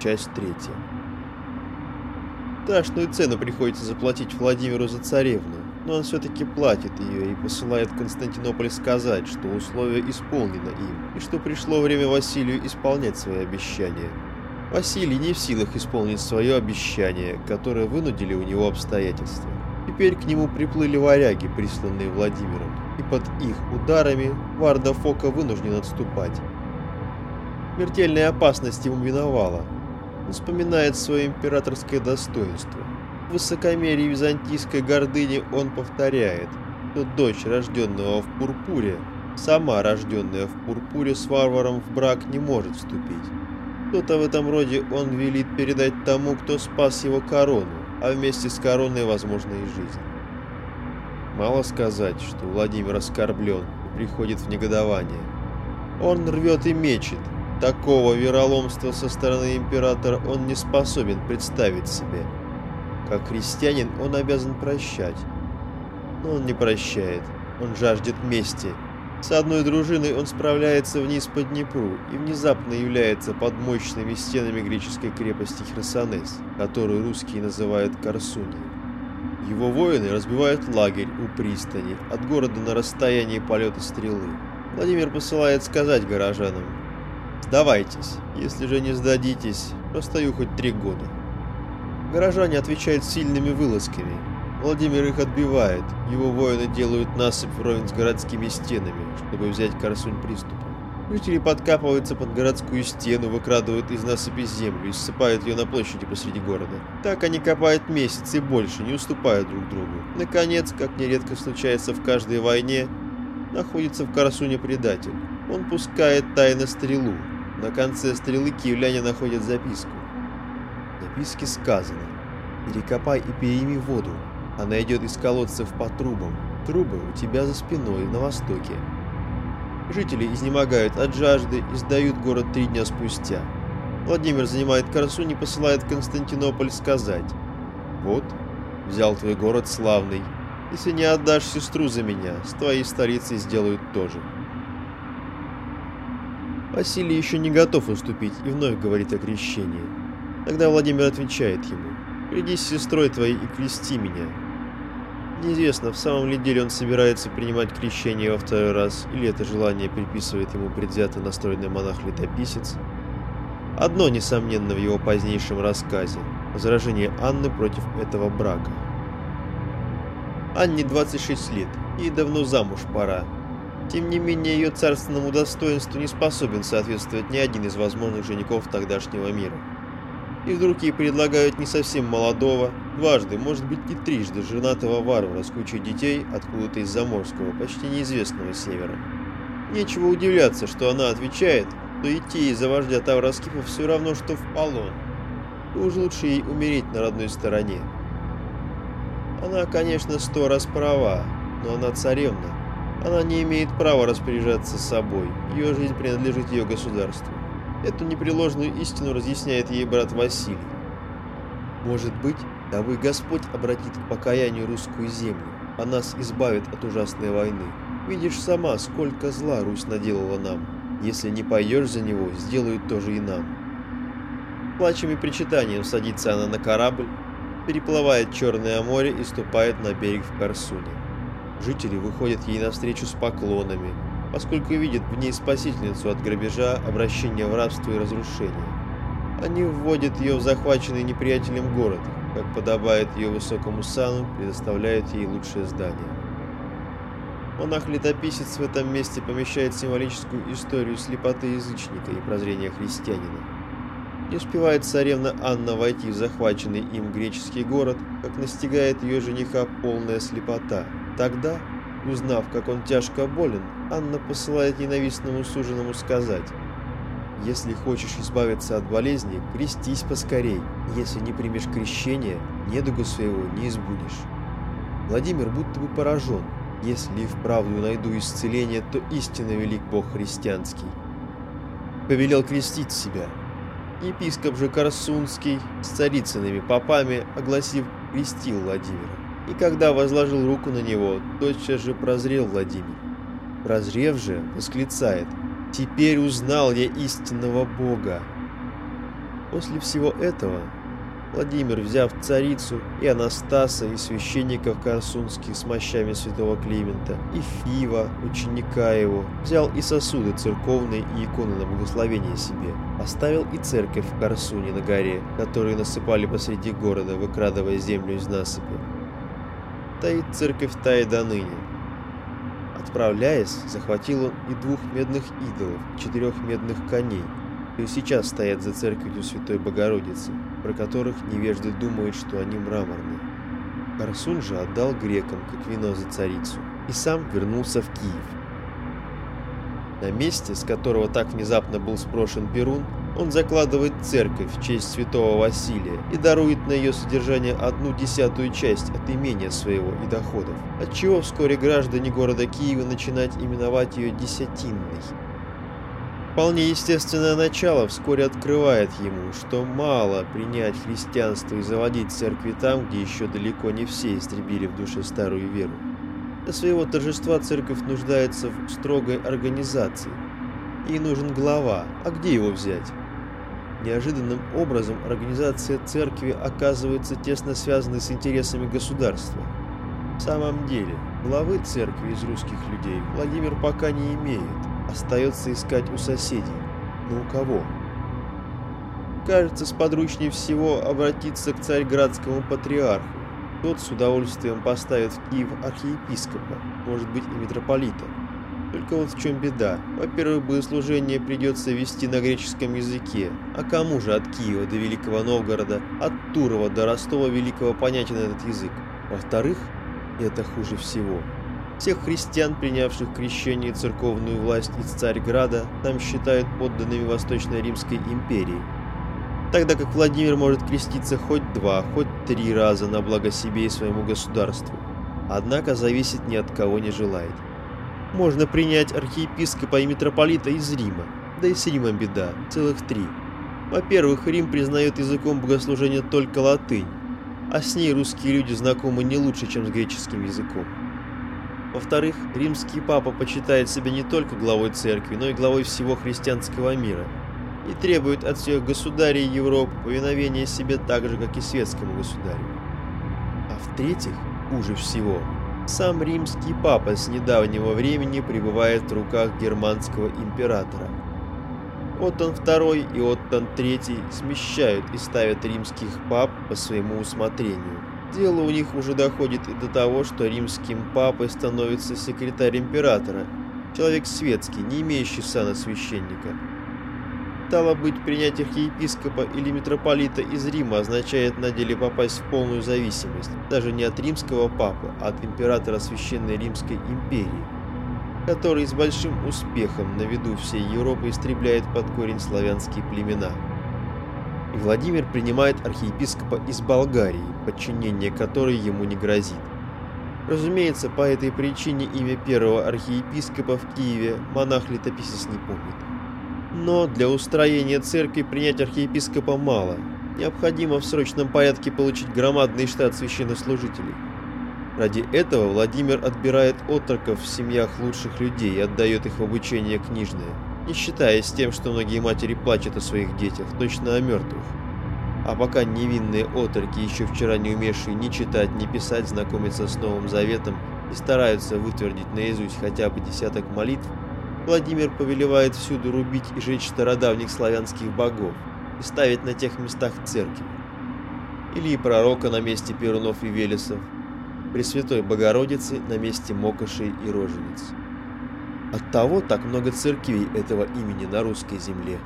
Часть третья. Страшную цену приходится заплатить Владимиру за царевну, но он все-таки платит ее и посылает Константинополь сказать, что условие исполнено им, и что пришло время Василию исполнять свои обещания. Василий не в силах исполнить свое обещание, которое вынудили у него обстоятельства. Теперь к нему приплыли варяги, присланные Владимиром, и под их ударами Варда Фока вынужден отступать. Смертельная опасность ему миновала. Вспоминает свое императорское достоинство. В высокомерии византийской гордыни он повторяет, что дочь, рожденного в пурпуре, сама рожденная в пурпуре с варваром в брак не может вступить. Что-то в этом роде он велит передать тому, кто спас его корону, а вместе с короной, возможно, и жизнь. Мало сказать, что Владимир оскорблен и приходит в негодование. Он рвет и мечет. Такого вероломства со стороны императора он не способен представить себе. Как христианин он обязан прощать. Но он не прощает. Он жаждет мести с одной дружиной он справляется вниз по Днепру и внезапно является под мощными стенами греческой крепости Херсонес, которую русские называют Корсунией. Его воины разбивают лагерь у пристани, от города на расстоянии полета стрелы. Владимир посылает сказать горожанам «Сдавайтесь, если же не сдадитесь, простою хоть три года». Горожане отвечают сильными вылазками, Владимир их отбивает, его воины делают насыпь вровень с городскими стенами, чтобы взять Корсунь приступом. Жители подкапываются под городскую стену, выкрадывают из насыпи землю и ссыпают ее на площади посреди города. Так они копают месяц и больше, не уступая друг другу. Наконец, как нередко случается в каждой войне, находится в Корсуне предатель. Он пускает тайно стрелу. На конце стрелы киевляне находят записку. В записке сказано «Перекопай и перейми воду, она идет из колодцев по трубам. Трубы у тебя за спиной на востоке. Жители изнемогают от жажды и сдают город три дня спустя. Владимир занимает Корсунь и посылает Константинополь сказать «Вот, взял твой город славный. Если не отдашь сестру за меня, с твоей столицей сделают то же». Василий еще не готов уступить и вновь говорит о крещении. Тогда Владимир отвечает ему «Приди с сестрой твоей и крести меня, Неизвестно, в самом ли деле он собирается принимать крещение во второй раз, или это желание приписывает ему предвзято настроенный монах-летописец. Одно, несомненно, в его позднейшем рассказе – возражение Анны против этого брака. Анне 26 лет, ей давно замуж пора. Тем не менее, ее царственному достоинству не способен соответствовать ни один из возможных женихов тогдашнего мира. И вдруг ей предлагают не совсем молодого, дважды, может быть и трижды женатого варвара с кучей детей откуда-то из заморского, почти неизвестного севера. Нечего удивляться, что она отвечает, что идти из-за вождя Тавроскипа все равно, что в полон. И уж лучше ей умереть на родной стороне. Она, конечно, сто раз права, но она царевна. Она не имеет права распоряжаться собой, ее жизнь принадлежит ее государству. Эту непреложную истину разъясняет ей брат Василий. Может быть, дабы Господь обратит к покаянию русскую землю, а нас избавит от ужасной войны. Видишь сама, сколько зла Русь наделала нам. Если не пойдешь за него, сделают тоже и нам. Плачем и причитанием садится она на корабль, переплывает Черное море и ступает на берег в Корсуне. Жители выходят ей навстречу с поклонами, поскольку видят в ней спасительницу от грабежа, обращения в рабство и разрушения. Они вводят ее в захваченный неприятелем город, как подобает ее высокому сану, предоставляют ей лучшее здание. Монах-летописец в этом месте помещает символическую историю слепоты язычника и прозрения христианина. Не успевает царевна Анна войти в захваченный им греческий город, как настигает ее жениха полная слепота. Тогда Узнав, как он тяжко болен, Анна посылает ненавистному суженому сказать «Если хочешь избавиться от болезни, крестись поскорей. Если не примешь крещение, недуга своего не избудешь». Владимир будто бы поражен. Если и вправду найду исцеление, то истинно велик Бог христианский. Повелел крестить себя. Епископ же Корсунский с царицынами попами, огласив, крестил Владимира. И когда возложил руку на него, тотчас же прозрел Владимир. Прозрев же, восклицает «Теперь узнал я истинного Бога». После всего этого Владимир, взяв царицу и Анастаса, и священников корсунских с мощами святого Климента, и Фива, ученика его, взял и сосуды церковные и иконы на благословение себе, оставил и церковь в Корсуне на горе, которую насыпали посреди города, выкрадывая землю из насыпи. Таит церковь та и до ныне. Отправляясь, захватил он и двух медных идолов, четырех медных коней, и сейчас стоят за церковью Святой Богородицы, про которых невежды думают, что они мраморные. Корсун же отдал грекам, как вино за царицу, и сам вернулся в Киев. На месте, с которого так внезапно был спрошен Перун, он закладывает церковь в честь святого Василия и дарует на ее содержание одну десятую часть от имения своего и доходов, отчего вскоре граждане города Киева начинают именовать ее Десятинной, Вполне естественное начало вскоре открывает ему, что мало принять христианство и заводить церкви там, где еще далеко не все истребили в душе старую веру. Для своего торжества церковь нуждается в строгой организации. Ей нужен глава, а где его взять? Неожиданным образом организация церкви оказывается тесно связанной с интересами государства. В самом деле, главы церкви из русских людей Владимир пока не имеет. Остается искать у соседей. Но у кого? Кажется, сподручнее всего обратиться к царьградскому патриарху. Тот с удовольствием поставит в Киев архиепископа, может быть и митрополита. Только вот в чем беда. Во-первых, богослужение придется вести на греческом языке. А кому же от Киева до Великого Новгорода, от Турова до Ростова Великого понятен этот язык? Во-вторых, это хуже всего, всех христиан, принявших крещение и церковную власть из Царьграда, там считают подданными Восточной Римской империи. Тогда как Владимир может креститься хоть два, хоть три раза на благо себе и своему государству. Однако зависеть ни от кого не желает. Можно принять архиепископа и митрополита из Рима, да и с Римом беда, целых три. Во-первых, Рим признает языком богослужения только латынь, а с ней русские люди знакомы не лучше, чем с греческим языком. Во-вторых, римский папа почитает себя не только главой церкви, но и главой всего христианского мира и требует от всех государей Европы повиновения себе так же, как и светскому государю. А в-третьих, хуже всего, сам римский папа с недавнего времени пребывает в руках германского императора. Оттон II и Оттон III смещают и ставят римских пап по своему усмотрению. Дело у них уже доходит и до того, что римским папой становится секретарь императора, человек светский, не имеющий сана священника. Стало быть, принять архиепископа или митрополита из Рима означает на деле попасть в полную зависимость, даже не от римского папы, а от императора Священной Римской империи, который с большим успехом на виду всей Европы истребляет под корень славянские племена и Владимир принимает архиепископа из Болгарии, подчинение которой ему не грозит. Разумеется, по этой причине имя первого архиепископа в Киеве монах-летописец не помнит. Но для устроения церкви принять архиепископа мало. Необходимо в срочном порядке получить громадный штат священнослужителей. Ради этого Владимир отбирает отроков в семьях лучших людей и отдает их в обучение книжное не считаясь тем, что многие матери плачут о своих детях, точно о мертвых. А пока невинные отроки, еще вчера не умевшие ни читать, ни писать, знакомятся с Новым Заветом и стараются вытвердить наизусть хотя бы десяток молитв, Владимир повелевает всюду рубить и жечь стародавних славянских богов и ставить на тех местах церкви. Или пророка на месте Перунов и Велесов, Пресвятой Богородицы на месте Мокошей и Рожениц. Оттого так много церквей этого имени на русской земле.